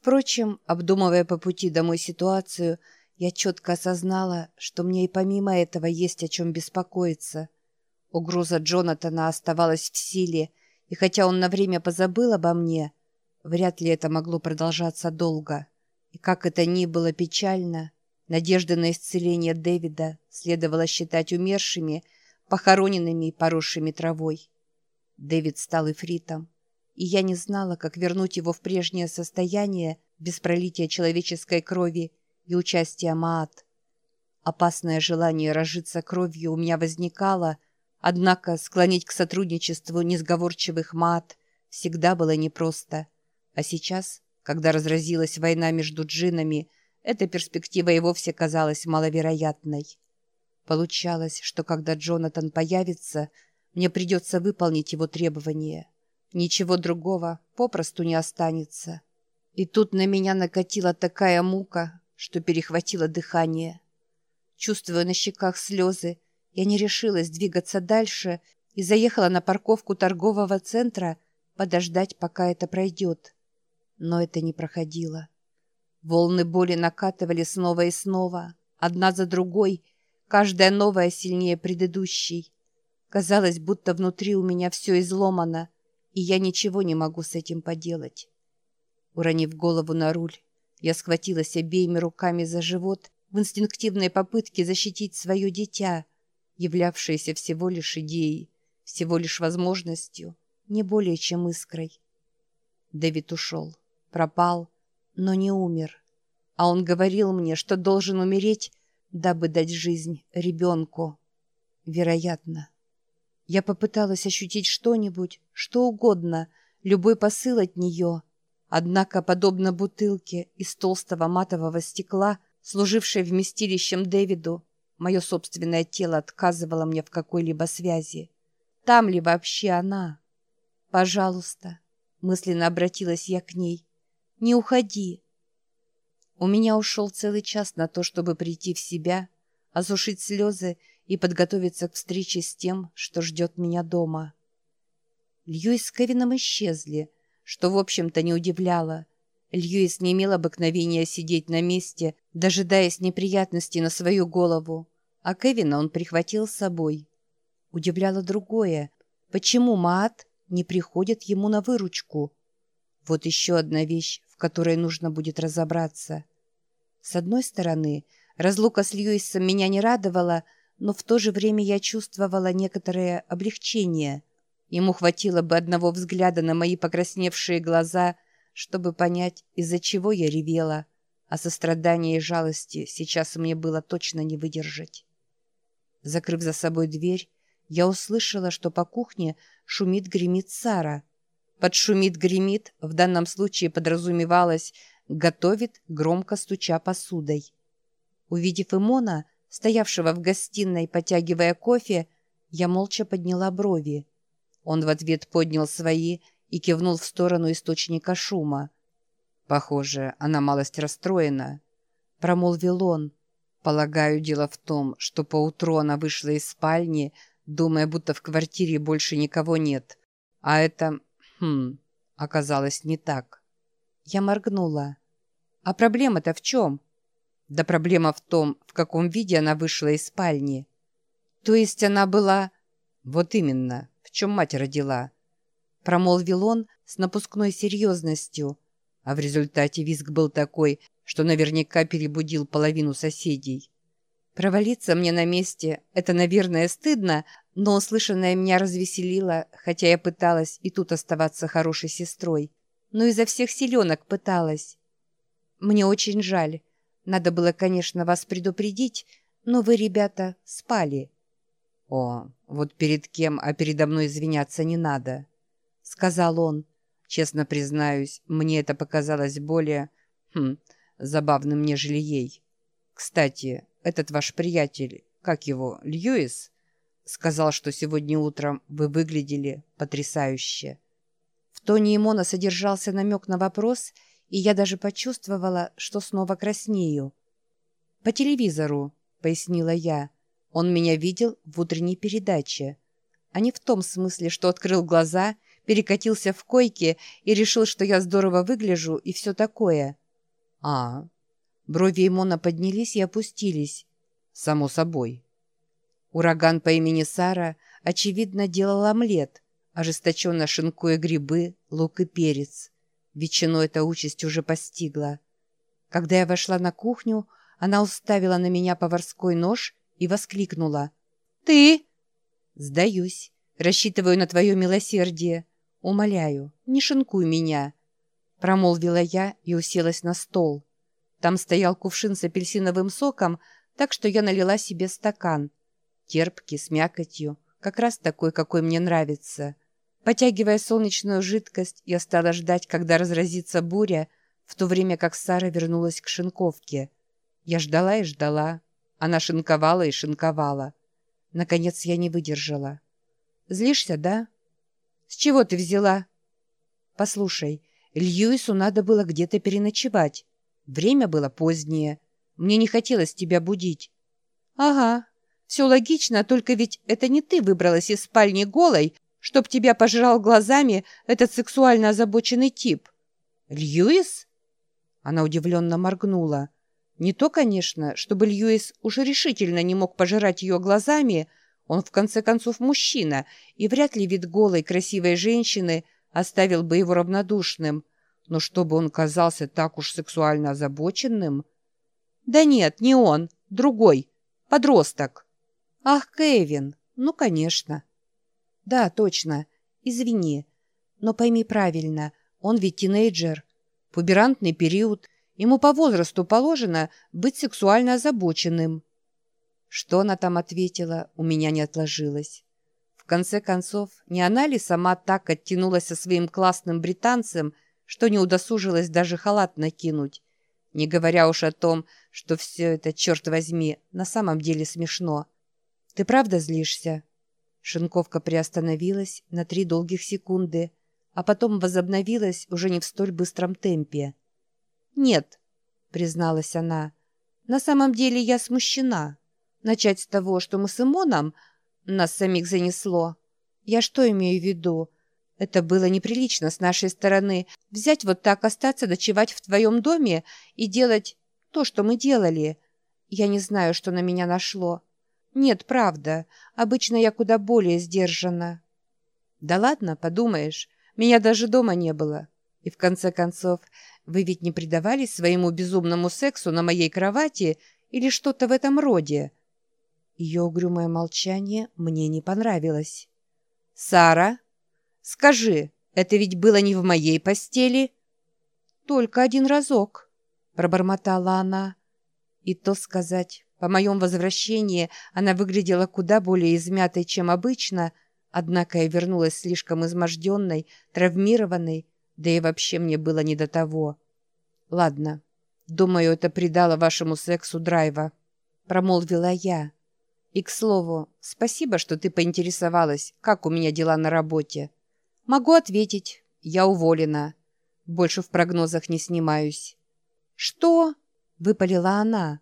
Впрочем, обдумывая по пути домой ситуацию, я четко осознала, что мне и помимо этого есть о чем беспокоиться. Угроза Джонатана оставалась в силе, и хотя он на время позабыл обо мне, вряд ли это могло продолжаться долго. И как это ни было печально, надежды на исцеление Дэвида следовало считать умершими, похороненными и поросшими травой. Дэвид стал эфритом, и я не знала, как вернуть его в прежнее состояние без пролития человеческой крови и участия Маат. Опасное желание разжиться кровью у меня возникало, однако склонить к сотрудничеству несговорчивых Маат всегда было непросто. А сейчас, когда разразилась война между джинами, эта перспектива и вовсе казалась маловероятной. Получалось, что когда Джонатан появится, мне придется выполнить его требования. Ничего другого попросту не останется. И тут на меня накатила такая мука, что перехватило дыхание. Чувствуя на щеках слезы, я не решилась двигаться дальше и заехала на парковку торгового центра подождать, пока это пройдет. Но это не проходило. Волны боли накатывали снова и снова, одна за другой, каждая новая сильнее предыдущей. Казалось, будто внутри у меня все изломано, и я ничего не могу с этим поделать. Уронив голову на руль, я схватилась обеими руками за живот в инстинктивной попытке защитить свое дитя, являвшееся всего лишь идеей, всего лишь возможностью, не более чем искрой. Дэвид ушел, пропал, но не умер. А он говорил мне, что должен умереть, дабы дать жизнь ребенку. Вероятно. Я попыталась ощутить что-нибудь, что угодно, любой посыл от нее. Однако, подобно бутылке из толстого матового стекла, служившей вместилищем Дэвиду, мое собственное тело отказывало мне в какой-либо связи. Там ли вообще она? «Пожалуйста», — мысленно обратилась я к ней, — «не уходи». У меня ушел целый час на то, чтобы прийти в себя, осушить слезы и подготовиться к встрече с тем, что ждет меня дома. Льюис с Кевином исчезли, что, в общем-то, не удивляло. Льюис не имел обыкновения сидеть на месте, дожидаясь неприятностей на свою голову, а Кевина он прихватил с собой. Удивляло другое. Почему Маат не приходит ему на выручку? Вот еще одна вещь, в которой нужно будет разобраться. С одной стороны, разлука с Льюисом меня не радовала, но в то же время я чувствовала некоторое облегчение. Ему хватило бы одного взгляда на мои покрасневшие глаза, чтобы понять, из-за чего я ревела, а сострадания и жалости сейчас мне было точно не выдержать. Закрыв за собой дверь, я услышала, что по кухне шумит-гремит Сара. Под шумит-гремит в данном случае подразумевалось «готовит, громко стуча посудой». Увидев Имона, стоявшего в гостиной, потягивая кофе, я молча подняла брови. Он в ответ поднял свои и кивнул в сторону источника шума. «Похоже, она малость расстроена», — промолвил он. «Полагаю, дело в том, что поутру она вышла из спальни, думая, будто в квартире больше никого нет. А это, хм, оказалось не так». Я моргнула. «А проблема-то в чем?» Да проблема в том, в каком виде она вышла из спальни. То есть она была... Вот именно, в чем мать родила. Промолвил он с напускной серьезностью. А в результате визг был такой, что наверняка перебудил половину соседей. Провалиться мне на месте — это, наверное, стыдно, но услышанное меня развеселило, хотя я пыталась и тут оставаться хорошей сестрой. Но изо всех силенок пыталась. Мне очень жаль. Надо было, конечно, вас предупредить, но вы, ребята, спали». «О, вот перед кем, а передо мной извиняться не надо», — сказал он. «Честно признаюсь, мне это показалось более... Хм, забавным, нежели ей. Кстати, этот ваш приятель, как его, Льюис, сказал, что сегодня утром вы выглядели потрясающе». В тоне Имона содержался намек на вопрос — и я даже почувствовала, что снова краснею. «По телевизору», — пояснила я. «Он меня видел в утренней передаче. А не в том смысле, что открыл глаза, перекатился в койке и решил, что я здорово выгляжу и все такое. А, брови Имона поднялись и опустились. Само собой. Ураган по имени Сара, очевидно, делал омлет, ожесточенно шинкуя грибы, лук и перец. Ветчину эта участь уже постигла. Когда я вошла на кухню, она уставила на меня поварской нож и воскликнула. «Ты?» «Сдаюсь. Рассчитываю на твое милосердие. Умоляю, не шинкуй меня». Промолвила я и уселась на стол. Там стоял кувшин с апельсиновым соком, так что я налила себе стакан. Терпкий, с мякотью, как раз такой, какой мне нравится. Потягивая солнечную жидкость, я стала ждать, когда разразится буря, в то время как Сара вернулась к шинковке. Я ждала и ждала. Она шинковала и шинковала. Наконец я не выдержала. «Злишься, да?» «С чего ты взяла?» «Послушай, Льюису надо было где-то переночевать. Время было позднее. Мне не хотелось тебя будить». «Ага, все логично, только ведь это не ты выбралась из спальни голой, чтоб тебя пожрал глазами этот сексуально озабоченный тип». «Льюис?» Она удивленно моргнула. Не то, конечно, чтобы Льюис уж решительно не мог пожирать ее глазами, он в конце концов мужчина, и вряд ли вид голой красивой женщины оставил бы его равнодушным. Но чтобы он казался так уж сексуально озабоченным... Да нет, не он, другой, подросток. Ах, Кевин, ну, конечно. Да, точно, извини, но пойми правильно, он ведь тинейджер, пуберантный период — Ему по возрасту положено быть сексуально озабоченным. Что она там ответила, у меня не отложилось. В конце концов, не она ли сама так оттянулась со своим классным британцем, что не удосужилась даже халат накинуть, не говоря уж о том, что все это, черт возьми, на самом деле смешно. Ты правда злишься?» Шинковка приостановилась на три долгих секунды, а потом возобновилась уже не в столь быстром темпе. «Нет», — призналась она. «На самом деле я смущена. Начать с того, что мы с Имоном нас самих занесло. Я что имею в виду? Это было неприлично с нашей стороны взять вот так, остаться ночевать в твоем доме и делать то, что мы делали. Я не знаю, что на меня нашло. Нет, правда. Обычно я куда более сдержана». «Да ладно, подумаешь. Меня даже дома не было. И в конце концов, вы ведь не предавались своему безумному сексу на моей кровати или что-то в этом роде?» Ее угрюмое молчание мне не понравилось. «Сара, скажи, это ведь было не в моей постели?» «Только один разок», — пробормотала она. И то сказать, по моем возвращении она выглядела куда более измятой, чем обычно, однако я вернулась слишком изможденной, травмированной, да и вообще мне было не до того. Ладно, думаю, это придало вашему сексу драйва, промолвила я. И, к слову, спасибо, что ты поинтересовалась, как у меня дела на работе. Могу ответить, я уволена. Больше в прогнозах не снимаюсь. Что? Выпалила она.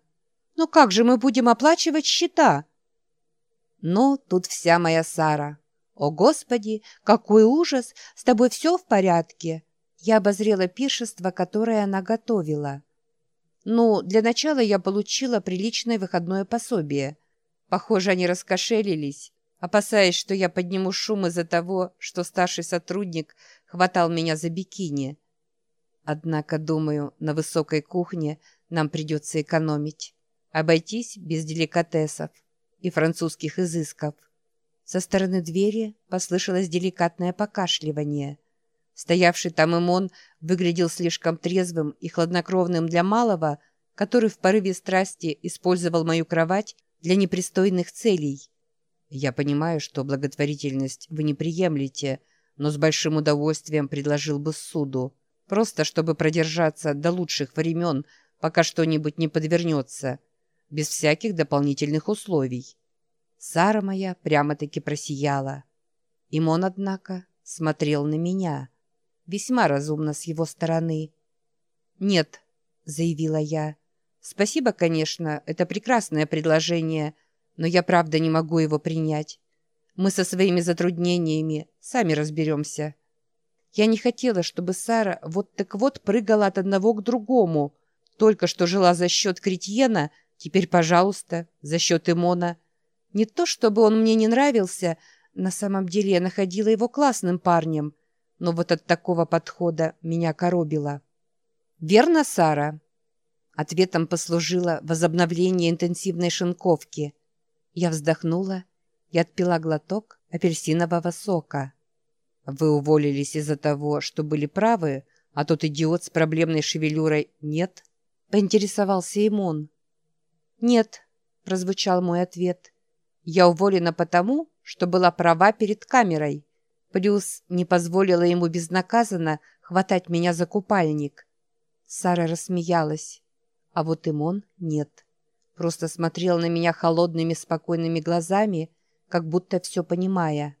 Но как же мы будем оплачивать счета? Ну, тут вся моя Сара. О, Господи, какой ужас! С тобой все в порядке? Я обозрела пиршество, которое она готовила. Ну, для начала я получила приличное выходное пособие. Похоже, они раскошелились, опасаясь, что я подниму шум из-за того, что старший сотрудник хватал меня за бикини. Однако, думаю, на высокой кухне нам придется экономить. Обойтись без деликатесов и французских изысков. Со стороны двери послышалось деликатное покашливание — Стоявший там Имон выглядел слишком трезвым и хладнокровным для малого, который в порыве страсти использовал мою кровать для непристойных целей. «Я понимаю, что благотворительность вы не приемлете, но с большим удовольствием предложил бы суду, просто чтобы продержаться до лучших времен, пока что-нибудь не подвернется, без всяких дополнительных условий». Сара моя прямо-таки просияла. Имон, однако, смотрел на меня — Весьма разумно с его стороны. «Нет», — заявила я. «Спасибо, конечно, это прекрасное предложение, но я правда не могу его принять. Мы со своими затруднениями сами разберемся». Я не хотела, чтобы Сара вот так вот прыгала от одного к другому. Только что жила за счет Кретьена, теперь, пожалуйста, за счет Имона. Не то, чтобы он мне не нравился, на самом деле я находила его классным парнем, но вот от такого подхода меня коробило. «Верно, Сара?» Ответом послужило возобновление интенсивной шинковки. Я вздохнула и отпила глоток апельсинового сока. «Вы уволились из-за того, что были правы, а тот идиот с проблемной шевелюрой нет?» — поинтересовался Имон. «Нет», — прозвучал мой ответ. «Я уволена потому, что была права перед камерой, плюс не позволила ему безнаказанно хватать меня за купальник». Сара рассмеялась, а вот Имон нет. Просто смотрел на меня холодными спокойными глазами, как будто все понимая.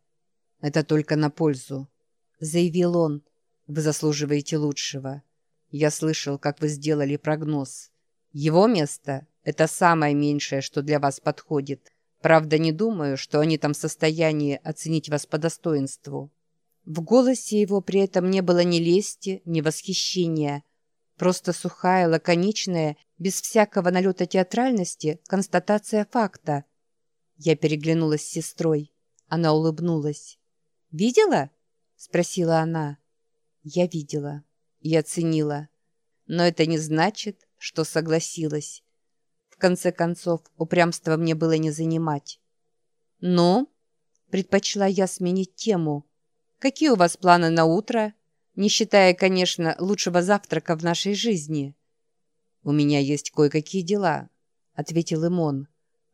«Это только на пользу», — заявил он. «Вы заслуживаете лучшего. Я слышал, как вы сделали прогноз. Его место — это самое меньшее, что для вас подходит. Правда, не думаю, что они там в состоянии оценить вас по достоинству». В голосе его при этом не было ни лести, ни восхищения. Просто сухая, лаконичная, без всякого налета театральности, констатация факта. Я переглянулась с сестрой. Она улыбнулась. «Видела?» — спросила она. «Я видела. Я оценила. Но это не значит, что согласилась. В конце концов, упрямство мне было не занимать. «Ну?» — предпочла я сменить тему. «Какие у вас планы на утро?» Не считая, конечно, лучшего завтрака в нашей жизни. «У меня есть кое-какие дела», — ответил Имон.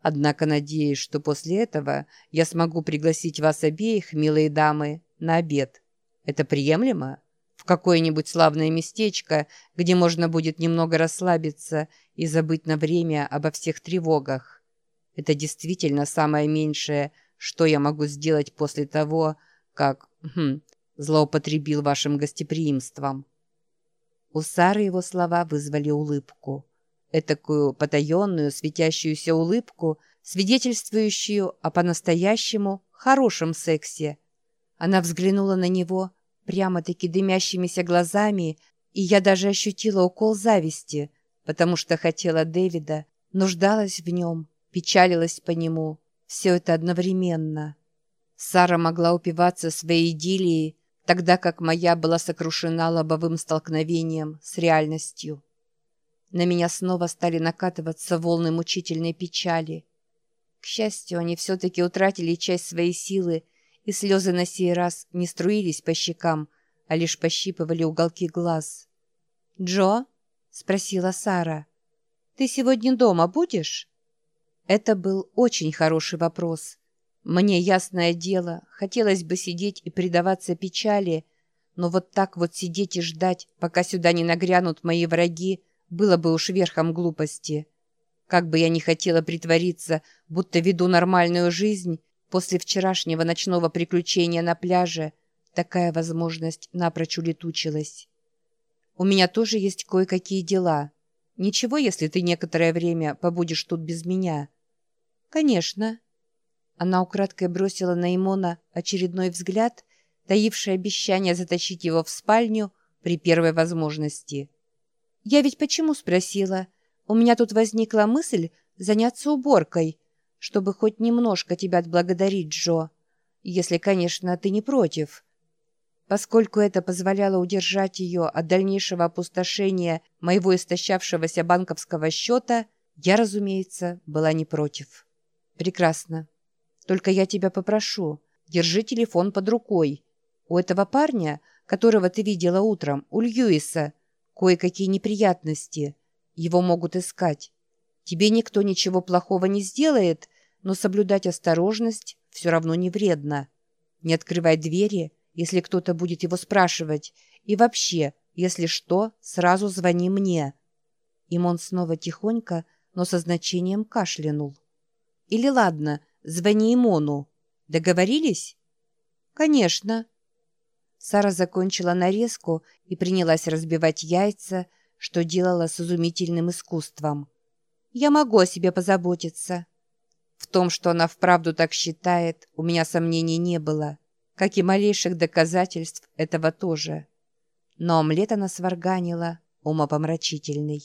Однако надеюсь, что после этого я смогу пригласить вас обеих, милые дамы, на обед. Это приемлемо? В какое-нибудь славное местечко, где можно будет немного расслабиться и забыть на время обо всех тревогах. Это действительно самое меньшее, что я могу сделать после того, как хм, злоупотребил вашим гостеприимством». У Сары его слова вызвали улыбку этакую потаенную светящуюся улыбку, свидетельствующую о по-настоящему хорошем сексе. Она взглянула на него прямо-таки дымящимися глазами, и я даже ощутила укол зависти, потому что хотела Дэвида, нуждалась в нем, печалилась по нему. Все это одновременно. Сара могла упиваться своей идиллией, тогда как моя была сокрушена лобовым столкновением с реальностью. На меня снова стали накатываться волны мучительной печали. К счастью, они все-таки утратили часть своей силы, и слезы на сей раз не струились по щекам, а лишь пощипывали уголки глаз. «Джо?» — спросила Сара. «Ты сегодня дома будешь?» Это был очень хороший вопрос. Мне, ясное дело, хотелось бы сидеть и предаваться печали, но вот так вот сидеть и ждать, пока сюда не нагрянут мои враги, было бы уж верхом глупости. Как бы я ни хотела притвориться, будто веду нормальную жизнь, после вчерашнего ночного приключения на пляже такая возможность напрочь улетучилась. У меня тоже есть кое-какие дела. Ничего, если ты некоторое время побудешь тут без меня? Конечно. Она украдкой бросила на Имона очередной взгляд, таивший обещание затащить его в спальню при первой возможности. «Я ведь почему спросила? У меня тут возникла мысль заняться уборкой, чтобы хоть немножко тебя отблагодарить, Джо. Если, конечно, ты не против». Поскольку это позволяло удержать ее от дальнейшего опустошения моего истощавшегося банковского счета, я, разумеется, была не против. «Прекрасно. Только я тебя попрошу, держи телефон под рукой. У этого парня, которого ты видела утром, у Льюиса, кое-какие неприятности. Его могут искать. Тебе никто ничего плохого не сделает, но соблюдать осторожность все равно не вредно. Не открывай двери, если кто-то будет его спрашивать. И вообще, если что, сразу звони мне». Имон снова тихонько, но со значением кашлянул. «Или ладно, звони Имону. Договорились?» «Конечно», Сара закончила нарезку и принялась разбивать яйца, что делала с изумительным искусством. «Я могу о себе позаботиться». В том, что она вправду так считает, у меня сомнений не было, как и малейших доказательств этого тоже. Но омлет она сварганила, умопомрачительный.